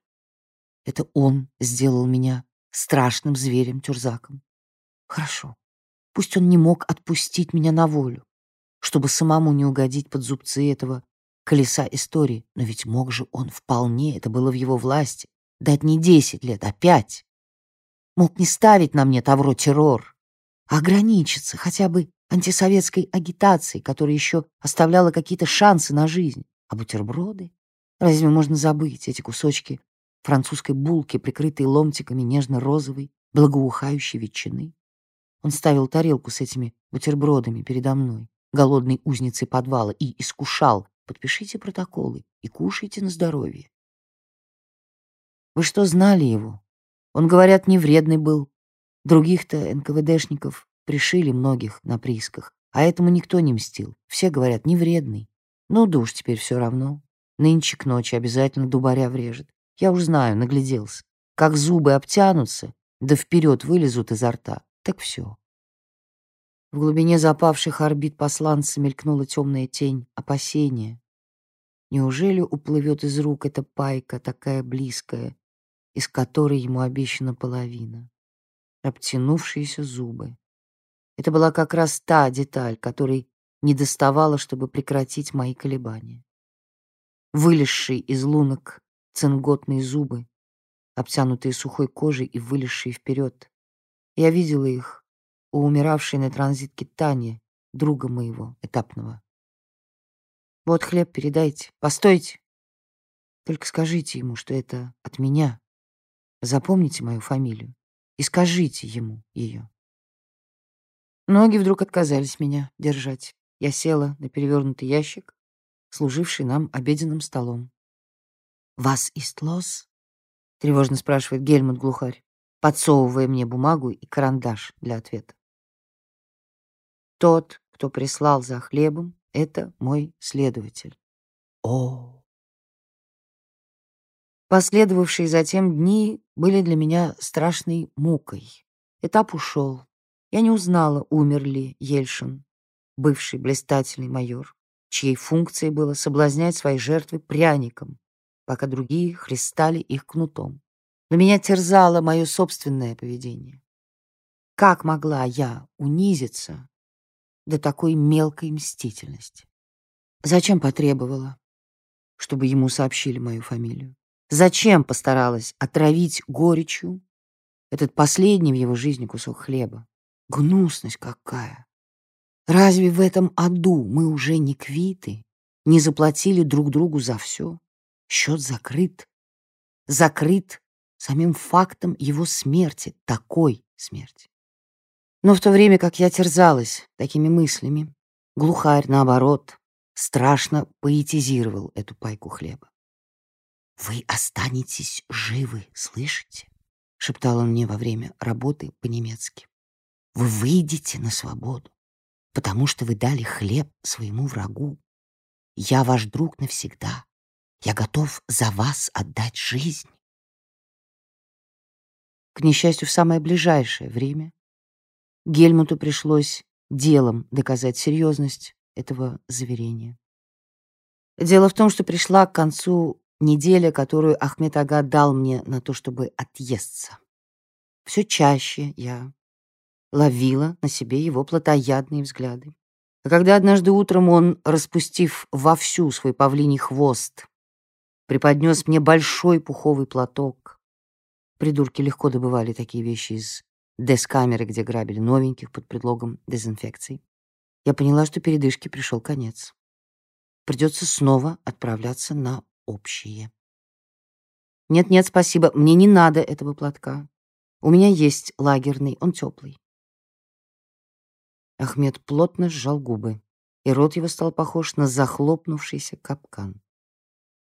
Это он сделал меня страшным зверем-тюрзаком. Хорошо, пусть он не мог отпустить меня на волю, чтобы самому не угодить под зубцы этого колеса истории. Но ведь мог же он вполне, это было в его власти, дать не десять лет, а пять. Мог не ставить на мне тавро террор, а ограничиться хотя бы антисоветской агитацией, которая еще оставляла какие-то шансы на жизнь. А бутерброды? Разве можно забыть эти кусочки французской булки, прикрытые ломтиками нежно-розовой, благоухающей ветчины? Он ставил тарелку с этими бутербродами передо мной, голодной узницей подвала, и искушал. Подпишите протоколы и кушайте на здоровье. Вы что, знали его? Он, говорят, не вредный был. Других-то НКВДшников пришили многих на приисках, а этому никто не мстил. Все говорят, не вредный. Ну да уж теперь все равно. Нынче к ночи обязательно дубаря врежет. Я уж знаю, нагляделся. Как зубы обтянутся, да вперед вылезут изо рта, так все. В глубине запавших орбит посланца мелькнула темная тень опасения. Неужели уплывет из рук эта пайка, такая близкая, из которой ему обещана половина? Обтянувшиеся зубы. Это была как раз та деталь, которой не доставала, чтобы прекратить мои колебания. Вылезшие из лунок цинготные зубы, обтянутые сухой кожей и вылезшие вперед. Я видела их у умиравшей на транзитке Тани, друга моего, этапного. Вот хлеб передайте. Постойте. Только скажите ему, что это от меня. Запомните мою фамилию и скажите ему ее. Ноги вдруг отказались меня держать. Я села на перевернутый ящик, служивший нам обеденным столом. «Вас ist los?» — тревожно спрашивает Гельмут Глухарь, подсовывая мне бумагу и карандаш для ответа. Тот, кто прислал за хлебом, — это мой следователь. О! Последовавшие затем дни были для меня страшной мукой. Этап ушел. Я не узнала, умер ли Ельшин, бывший блистательный майор, чьей функцией было соблазнять свои жертвы пряником, пока другие хлестали их кнутом. Но меня терзало мое собственное поведение. Как могла я унизиться до такой мелкой мстительности? Зачем потребовала, чтобы ему сообщили мою фамилию? Зачем постаралась отравить горечью этот последний в его жизни кусок хлеба? Гнусность какая! Разве в этом аду мы уже не квиты, не заплатили друг другу за все? Счет закрыт. Закрыт самим фактом его смерти, такой смерти. Но в то время, как я терзалась такими мыслями, глухарь, наоборот, страшно поэтизировал эту пайку хлеба. «Вы останетесь живы, слышите?» — шептал он мне во время работы по-немецки. «Вы выйдете на свободу, потому что вы дали хлеб своему врагу. Я ваш друг навсегда. Я готов за вас отдать жизнь». К несчастью, в самое ближайшее время Гельмуту пришлось делом доказать серьезность этого заверения. Дело в том, что пришла к концу неделя, которую Ахмед Ага дал мне на то, чтобы отъесться. Все чаще я ловила на себе его плотоядные взгляды. А когда однажды утром он, распустив вовсю свой павлиний хвост, преподнес мне большой пуховый платок, придурки легко добывали такие вещи из дескамеры, где грабили новеньких под предлогом дезинфекции, я поняла, что передышке пришел конец. Придется снова отправляться на общее. Нет-нет, спасибо, мне не надо этого платка. У меня есть лагерный, он теплый. Ахмед плотно сжал губы, и рот его стал похож на захлопнувшийся капкан.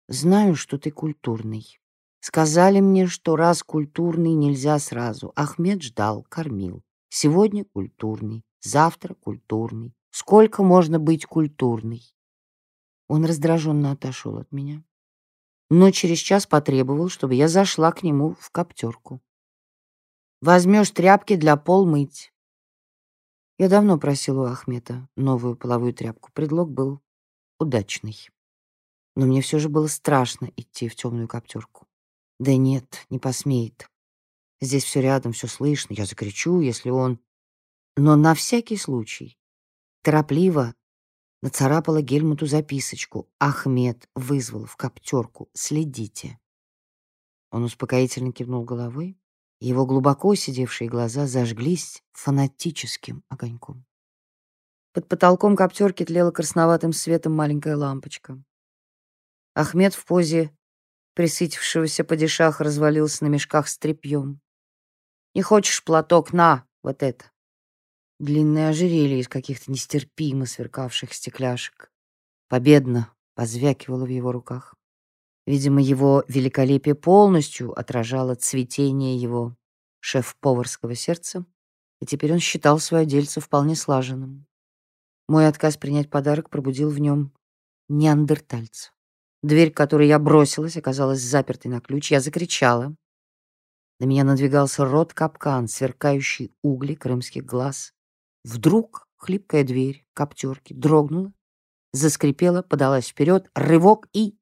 Знаю, что ты культурный. Сказали мне, что раз культурный нельзя сразу. Ахмед ждал, кормил. Сегодня культурный, завтра культурный. Сколько можно быть культурный? Он раздраженно отошел от меня но через час потребовал, чтобы я зашла к нему в коптерку. «Возьмешь тряпки для пол мыть». Я давно просил у Ахмета новую половую тряпку. Предлог был удачный. Но мне все же было страшно идти в темную коптерку. Да нет, не посмеет. Здесь все рядом, все слышно. Я закричу, если он... Но на всякий случай торопливо Нацарапала Гельмуту записочку. Ахмед вызвал в коптерку. Следите. Он успокоительно кивнул головой. Его глубоко сидевшие глаза зажглись фанатическим огоньком. Под потолком коптерки тлела красноватым светом маленькая лампочка. Ахмед в позе присытившегося падишаха развалился на мешках с тряпьем. «Не хочешь платок? На, вот это!» длинное ожерелье из каких-то нестерпимо сверкавших стекляшек. Победно позвякивало в его руках. Видимо, его великолепие полностью отражало цветение его шеф-поварского сердца, и теперь он считал свое дельце вполне слаженным. Мой отказ принять подарок пробудил в нем неандертальца. Дверь, к которой я бросилась, оказалась запертой на ключ. Я закричала. На меня надвигался рот-капкан, сверкающий угли крымских глаз. Вдруг хлипкая дверь коптерки дрогнула, заскрипела, подалась вперед, рывок и...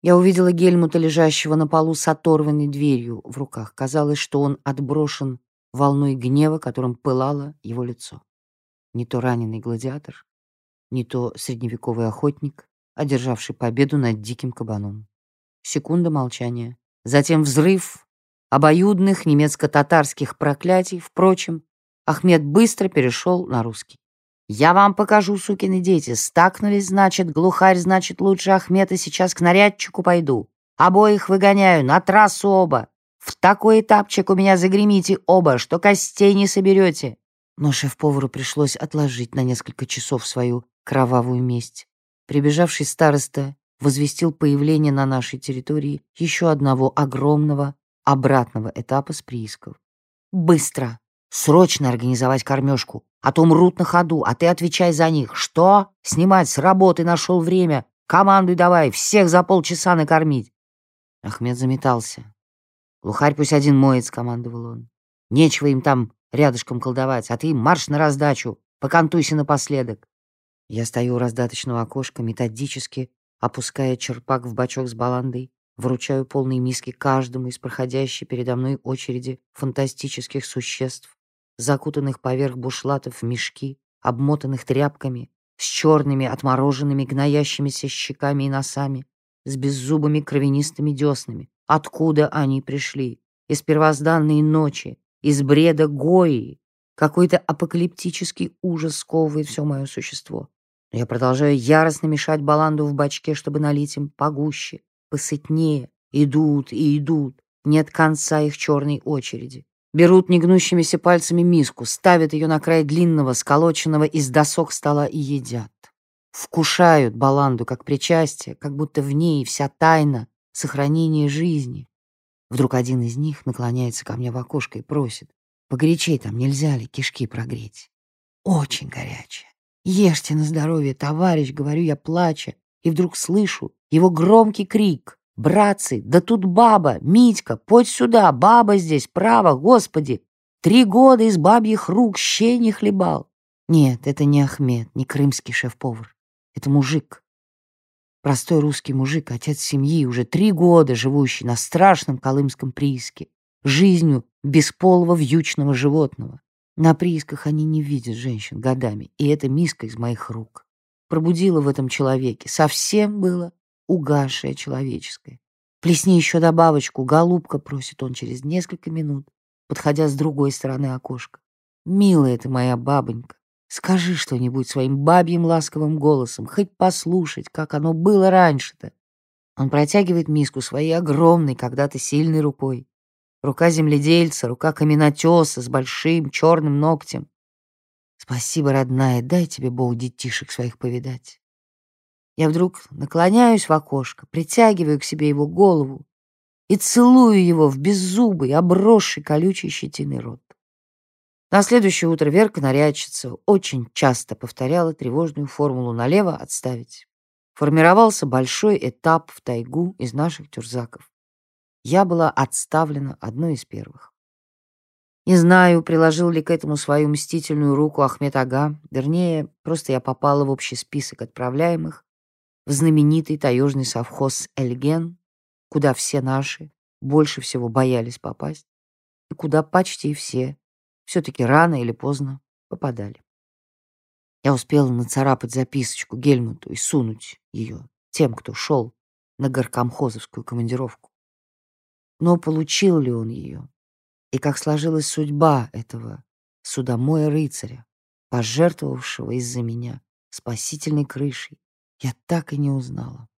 Я увидела Гельмута, лежащего на полу с оторванной дверью в руках. Казалось, что он отброшен волной гнева, которым пылало его лицо. Не то раненый гладиатор, не то средневековый охотник, одержавший победу над диким кабаном. Секунда молчания. Затем взрыв обоюдных немецко-татарских проклятий. Впрочем, Ахмед быстро перешел на русский. «Я вам покажу, сукины дети. Стакнулись, значит, глухарь, значит, лучше Ахмеда сейчас к нарядчику пойду. Обоих выгоняю, на трассу оба. В такой этапчик у меня загремите оба, что костей не соберете». Но шеф-повару пришлось отложить на несколько часов свою кровавую месть. Прибежавший староста возвестил появление на нашей территории еще одного огромного обратного этапа с приисков. «Быстро! Срочно организовать кормежку, а то мрут на ходу, а ты отвечай за них. Что? Снимать с работы нашел время. Командуй давай, всех за полчаса накормить!» Ахмед заметался. «Лухарь пусть один моет», — скомандовал он. «Нечего им там рядышком колдовать, а ты марш на раздачу, покантуйся напоследок». Я стою у раздаточного окошка, методически опуская черпак в бачок с баландой, вручаю полные миски каждому из проходящей передо мной очереди фантастических существ, закутанных поверх бушлатов в мешки, обмотанных тряпками, с черными, отмороженными, гноящимися щеками и носами, с беззубыми кровянистыми деснами. Откуда они пришли? Из первозданной ночи, из бреда Гои. Какой-то апокалиптический ужас сковывает все мое существо. Я продолжаю яростно мешать баланду в бачке, чтобы налить им погуще, посытнее. Идут и идут. Нет конца их черной очереди. Берут негнущимися пальцами миску, ставят ее на край длинного, сколоченного из досок стола и едят. Вкушают баланду как причастие, как будто в ней вся тайна сохранения жизни. Вдруг один из них наклоняется ко мне в окошко и просит, «Погорячей там нельзя ли кишки прогреть?» Очень горячая. «Ешьте на здоровье, товарищ», — говорю я, плача, и вдруг слышу его громкий крик. «Братцы, да тут баба! Митька, подь сюда! Баба здесь, право, господи! Три года из бабьих рук щей не хлебал!» Нет, это не Ахмед, не крымский шеф-повар. Это мужик. Простой русский мужик, отец семьи, уже три года живущий на страшном колымском прииске, жизнью бесполого вьючного животного. На приисках они не видят женщин годами, и эта миска из моих рук пробудила в этом человеке. Совсем было угасшее человеческое. «Плесни еще добавочку, голубка», — просит он через несколько минут, подходя с другой стороны окошка. «Милая ты моя бабонька, скажи что-нибудь своим бабьим ласковым голосом, хоть послушать, как оно было раньше-то». Он протягивает миску своей огромной, когда-то сильной рукой. Рука земледельца, рука каменотеса с большим черным ногтем. Спасибо, родная, дай тебе Бог детишек своих повидать. Я вдруг наклоняюсь в окошко, притягиваю к себе его голову и целую его в беззубый, обросший колючей щетиной рот. На следующее утро Верка нарядчица очень часто повторяла тревожную формулу налево отставить. Формировался большой этап в тайгу из наших тюрзаков я была отставлена одной из первых. Не знаю, приложил ли к этому свою мстительную руку Ахмед Ага, вернее, просто я попала в общий список отправляемых в знаменитый таежный совхоз «Эльген», куда все наши больше всего боялись попасть, и куда почти все все-таки рано или поздно попадали. Я успела нацарапать записочку Гельмуту и сунуть ее тем, кто шел на горкомхозовскую командировку. Но получил ли он ее? И как сложилась судьба этого судомоя-рыцаря, пожертвовавшего из-за меня спасительной крышей, я так и не узнала.